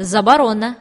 заборона